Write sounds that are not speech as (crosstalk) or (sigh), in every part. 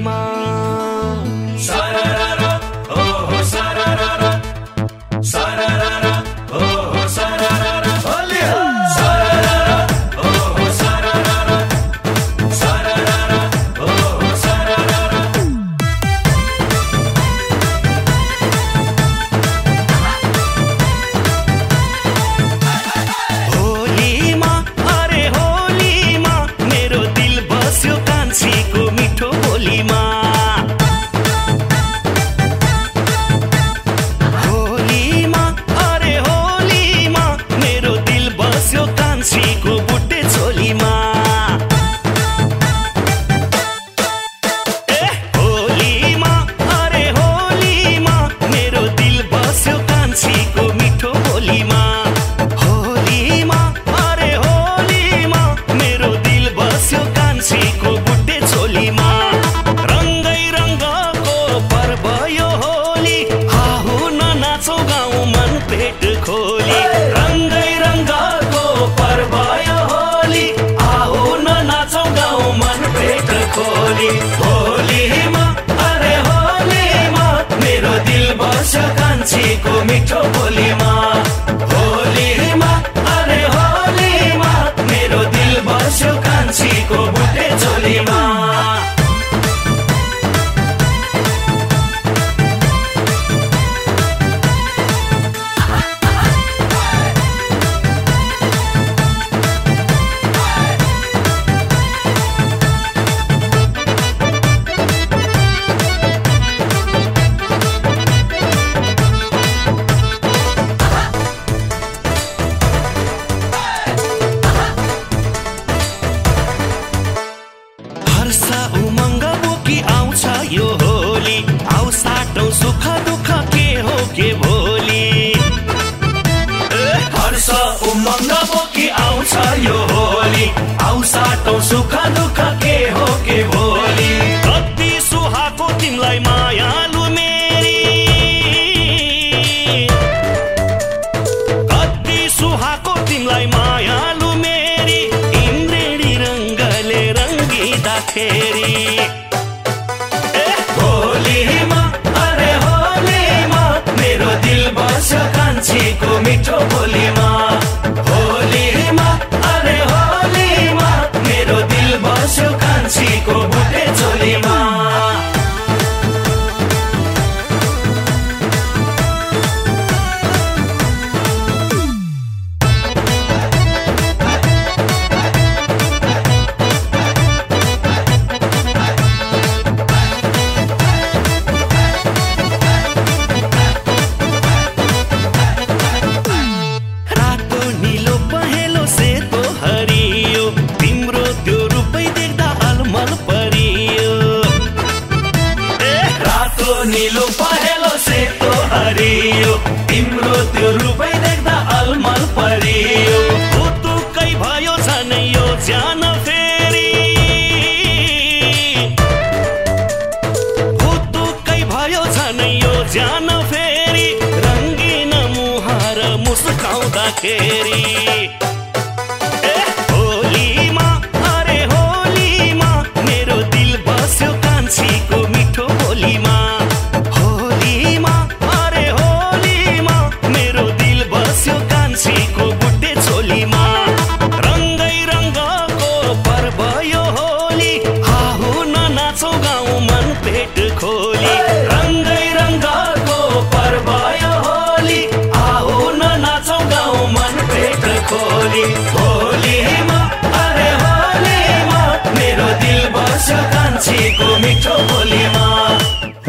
Mom.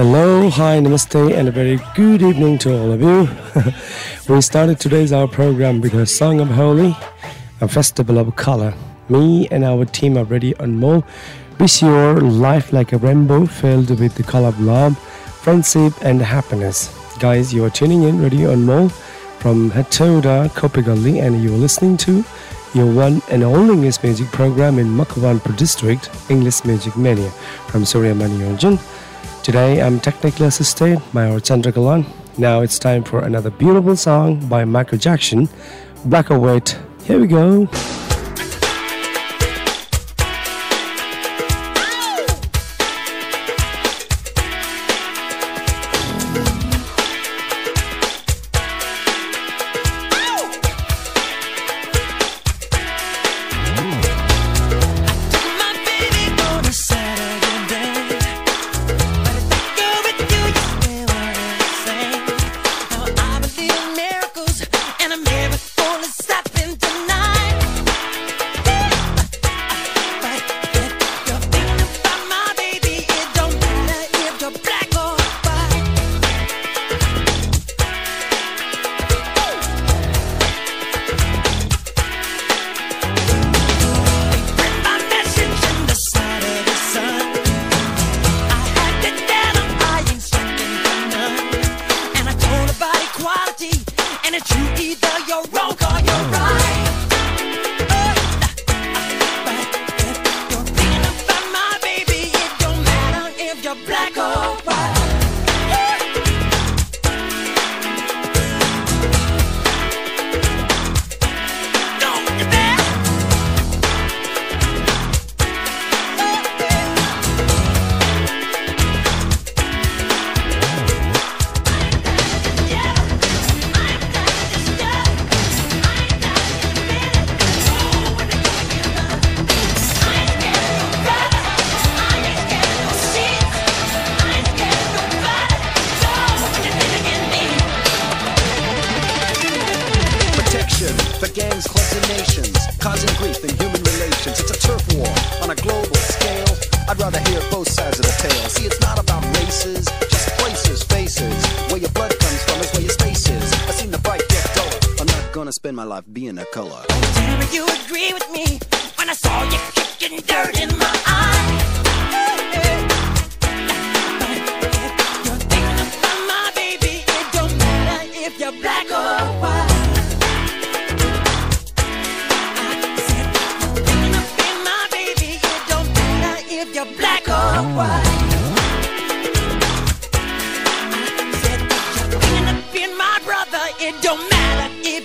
Hello, hi, namaste, and a very good evening to all of you. (laughs) we started today's our program with a song of Holi, a festival of color. Me and our team are Radio Anmol. Wish your life like a rainbow filled with the color of love, friendship, and happiness. Guys, you are tuning in Radio Anmol from Hetauda Kopigalli, and you're listening to your one and only English music program in Makawanpur district, English Music Mania from Suryamani Yonjan. Today, I'm technically assisted by our Chandra Ghalan. Now it's time for another beautiful song by Michael Jackson, Black or White. Here we go.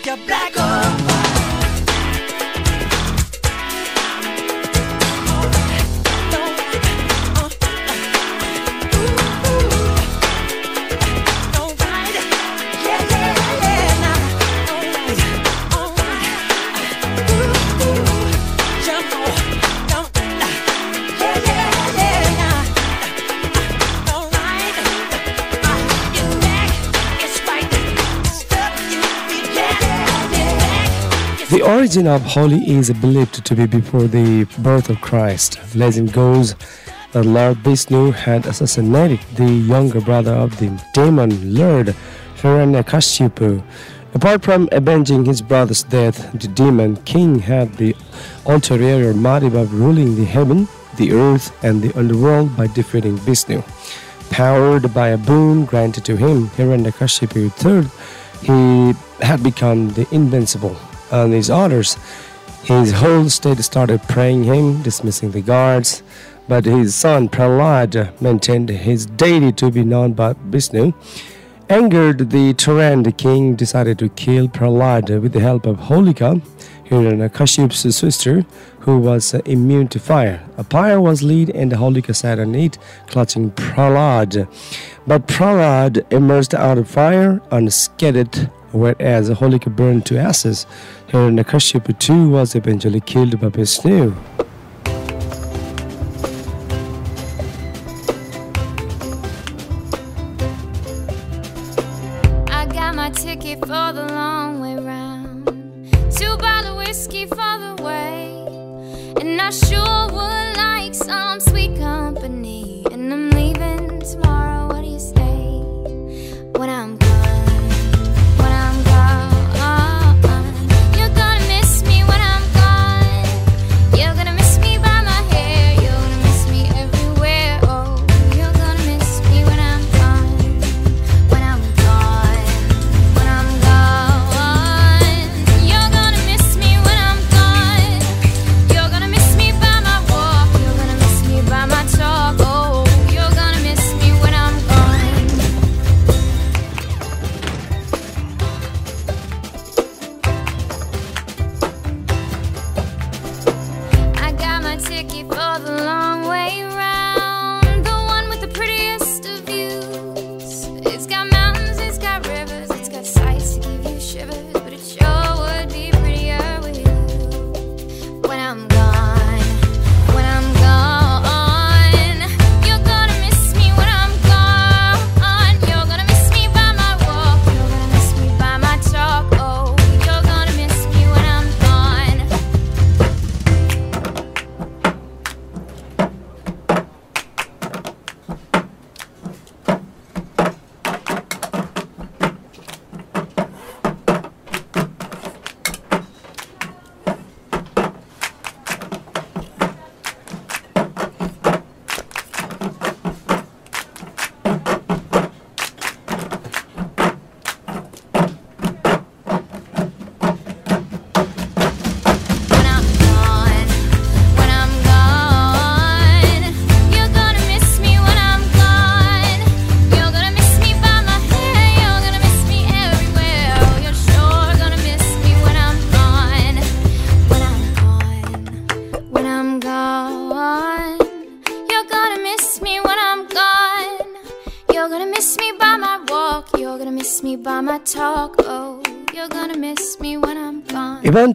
your black hole. Origin of Holi is believed to be before the birth of Christ. Legend goes that Lord Vishnu had assassinated the younger brother of the demon Lord Hiranyakashipu. Apart from avenging his brother's death, the demon king had the ulterior motive of ruling the heaven, the earth, and the underworld by defeating Vishnu. Powered by a boon granted to him, Hiranyakashipu III, he had become the invincible and his orders. His whole state started praying him, dismissing the guards. But his son Prahlad maintained his deity to be known by Vishnu. Angered, the tyrant king decided to kill Prahlad with the help of Holika, Hiranyakaship's sister, who was immune to fire. A pyre was lit and Holika sat on it, clutching Prahlad. But Prahlad emerged out of fire unscathed whereas Holika burned to ashes. Hiranyakashipu too was eventually killed by Vishnu.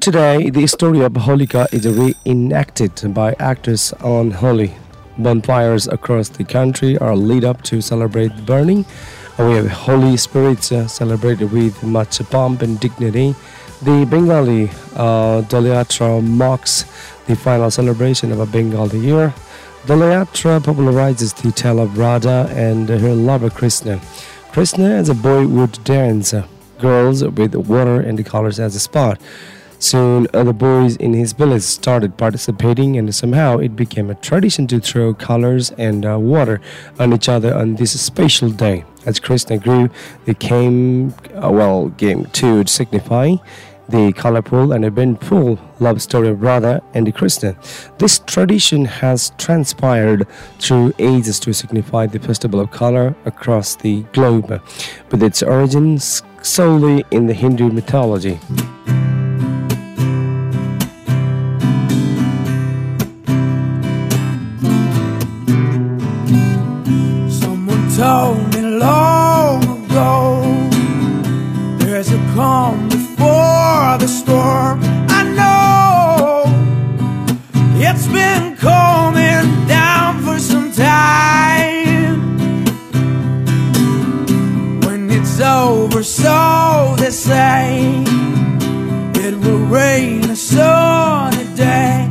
Today, the story of Holika is reenacted by actors on Holi. Bonfires across the country are lit up to celebrate the burning. We have Holy Spirits uh, celebrated with much pomp and dignity. The Bengali uh, Dolyatra marks the final celebration of a Bengali year. Dolyatra popularizes the tale of Radha and her lover Krishna. Krishna as a boy would dance, uh, girls with water and the colors as a spot. Soon, other boys in his village started participating, and somehow it became a tradition to throw colors and uh, water on each other on this special day. As Krishna grew, they came, uh, well, came to signify the colorful and eventful love story of Radha and Krishna. This tradition has transpired through ages to signify the festival of color across the globe, with its origins solely in the Hindu mythology. Told me long ago there's a calm before the storm. I know it's been coming down for some time. When it's over, so they say it will rain a sunny day.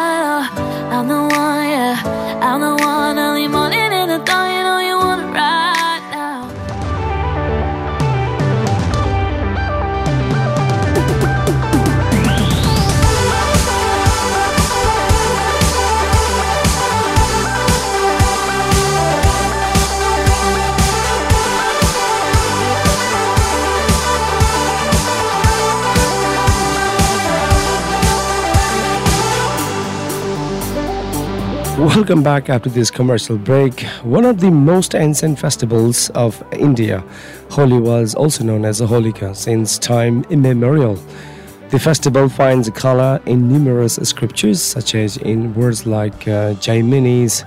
Welcome back after this commercial break. One of the most ancient festivals of India, Holi was also known as a Holika since time immemorial. The festival finds color in numerous scriptures, such as in words like uh, Jaimini's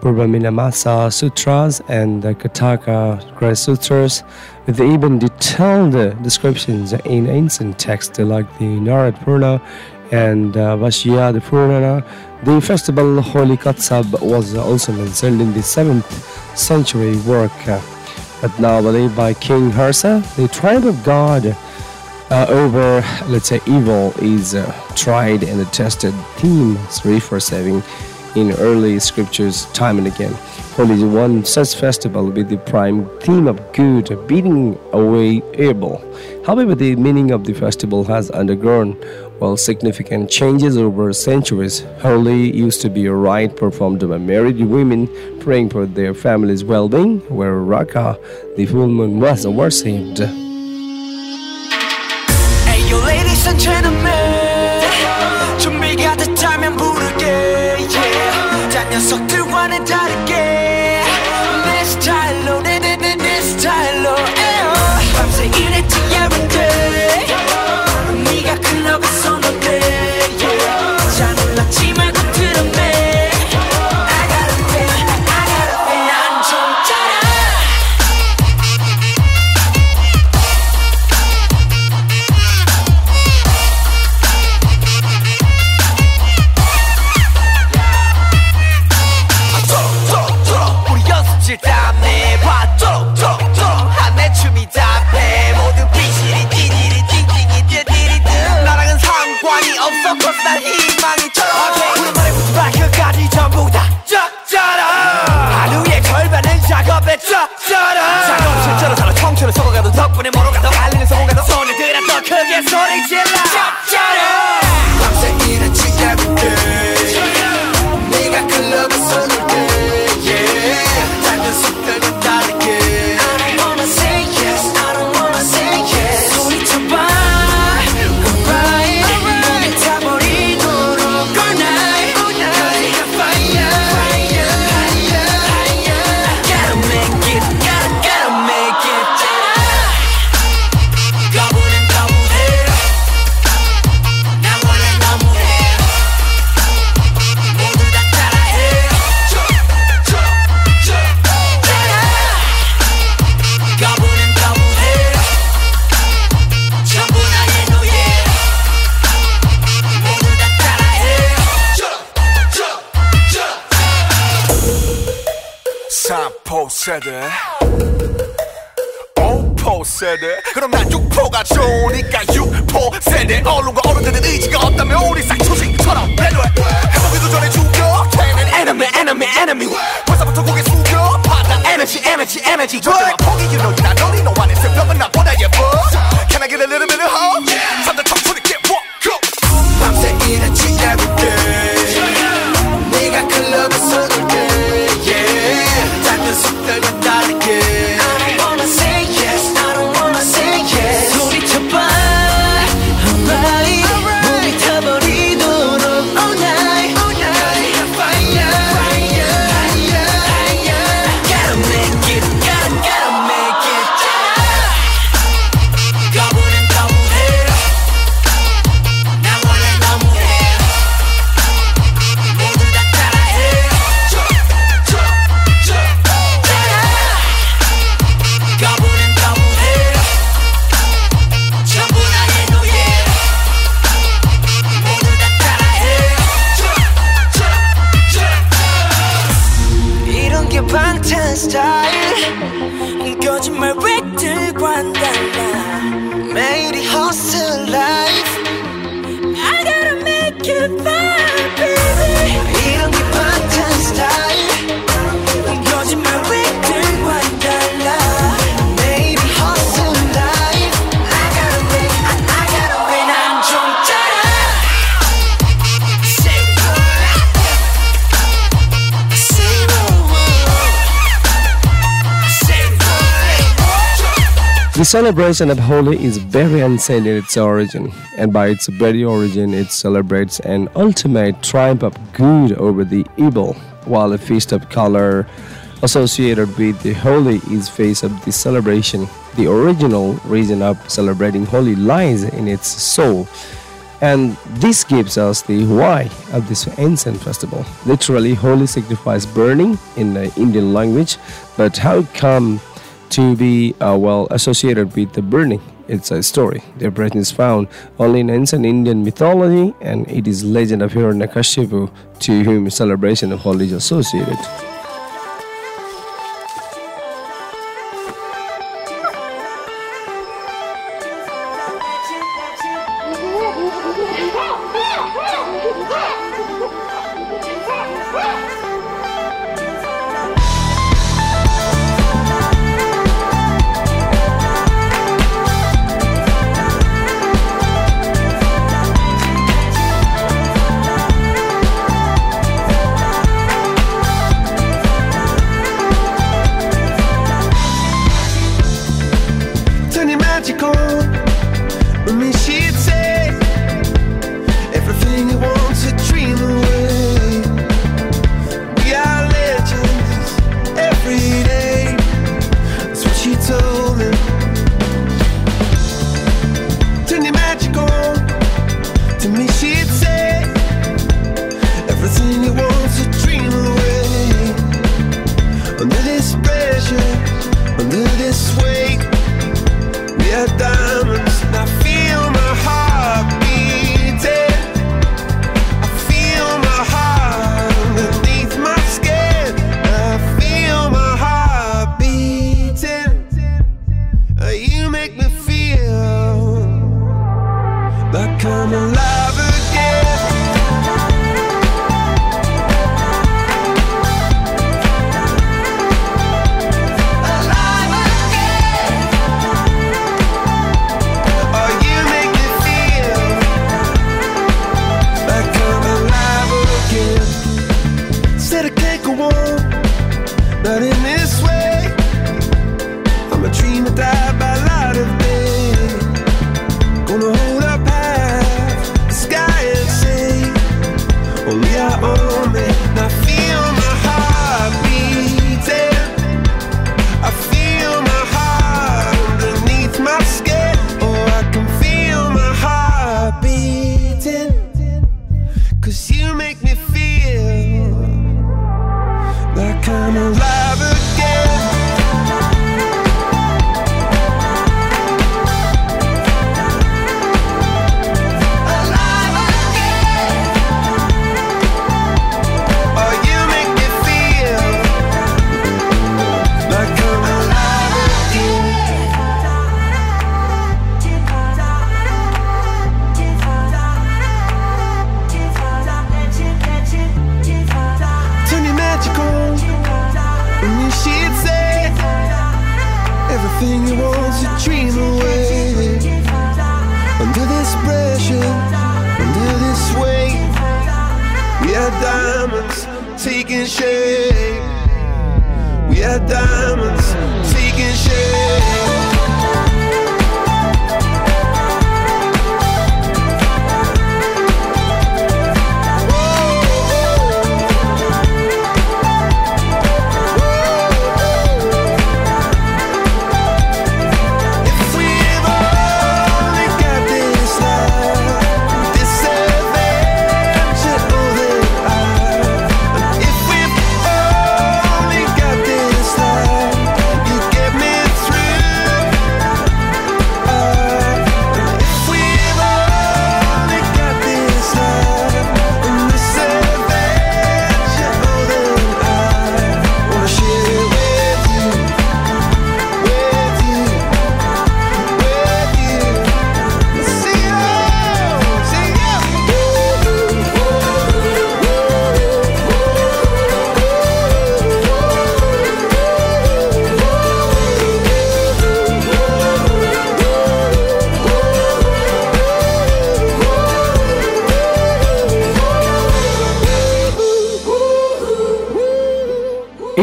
Purvamimamsa Sutras and the Kathaka Grihya Sutras, with even detailed descriptions in ancient texts like the Narad Purana and uh, the forerunner. The festival Holikotsav was also mentioned in the 7th century work, uh, but now believed by King Harsha, the triumph of God uh, over, let's say, evil is uh, tried and tested theme three for saving in early scriptures time and again. Holy one such festival with the prime theme of good, beating away evil. However, the meaning of the festival has undergone while significant changes over centuries, holy used to be a rite performed by married women praying for their family's well being, where Raka, the full moon, was worshipped. 세대 그럼 난 육포가 좋으니까 육포 세대 얼른 가 The celebration of Holi is very ancient in its origin, and by its very origin, it celebrates an ultimate triumph of good over the evil, while a feast of color associated with the Holi is face of the celebration. The original reason of celebrating Holi lies in its soul, and this gives us the why of this ancient festival. Literally, Holi signifies burning in the Indian language, but how come to be uh, well associated with the burning. It's a story. The origin is found only in ancient Indian mythology, and it is legend of Hiranyakashipu, to whom celebration of Holi is associated.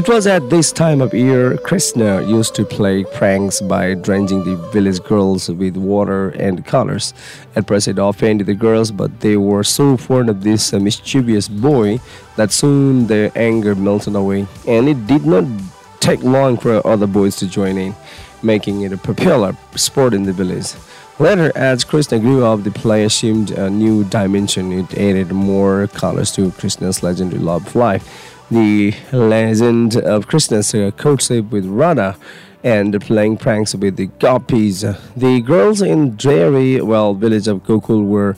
It was at this time of year Krishna used to play pranks by drenching the village girls with water and colors. At first, it offended the girls, but they were so fond of this uh, mischievous boy that soon their anger melted away, and it did not take long for other boys to join in, making it a popular sport in the village. Later, as Krishna grew up, the play assumed a new dimension. It added more colors to Krishna's legendary love life the legend of Krishna's uh, courtship with Radha and playing pranks with the gopis. The girls in Dreary, well, village of Gokul were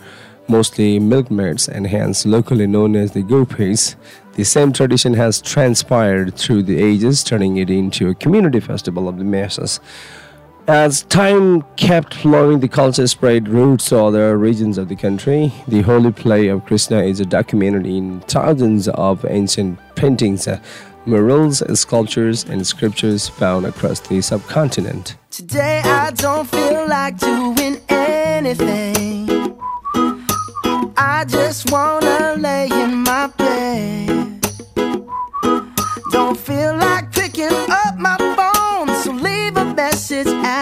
mostly milkmaids and hence locally known as the gopis. The same tradition has transpired through the ages, turning it into a community festival of the masses. As time kept flowing, the culture spread roots to other regions of the country. The holy play of Krishna is documented in thousands of ancient paintings, uh, murals, sculptures, and scriptures found across the subcontinent. Today I don't feel like doing anything. I just wanna lay in my bed. Don't feel like picking up my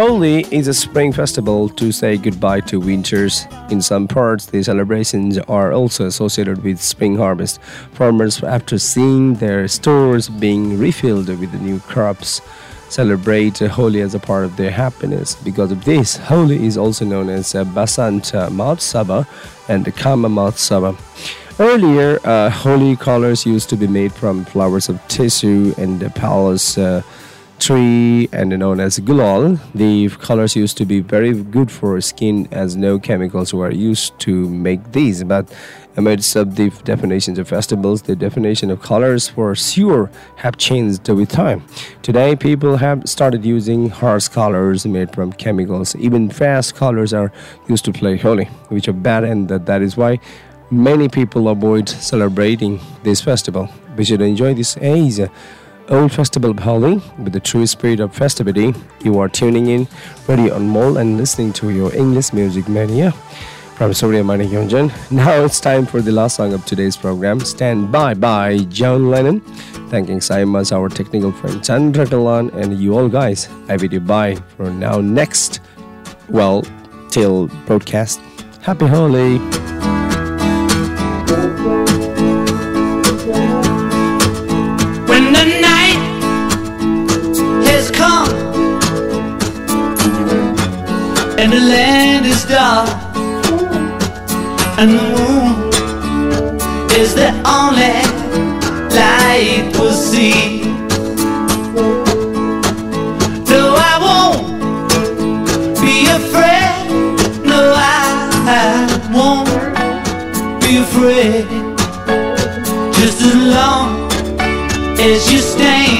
Holi is a spring festival to say goodbye to winters. In some parts, the celebrations are also associated with spring harvest. Farmers, after seeing their stores being refilled with new crops, celebrate Holi as a part of their happiness. Because of this, Holi is also known as Basanta Mahotsava and Kama Mahotsava. Earlier, uh, Holi colors used to be made from flowers of tesu and the palash. Uh, tree and known as gulal. The colors used to be very good for skin as no chemicals were used to make these. But Amid subdeep definitions of festivals, the definition of colors for sure have changed with time. Today, people have started using harsh colors made from chemicals. Even fast colors are used to play Holi, which are bad, and that is why many people avoid celebrating this festival. We should enjoy this age old festival of Holi with the true spirit of festivity. You are tuning in, Radio Anmol, and listening to your English music mania from Suryamani Yonjan. Now it's time for the last song of today's program, Stand By by John Lennon. Thanking Saimas, our technical friend Chandra Ghalan, and you all guys. I bid you bye for now. Next, well, till broadcast. Happy Holi! see. No, I won't be afraid. No, I, won't be afraid. Just as long as you stay.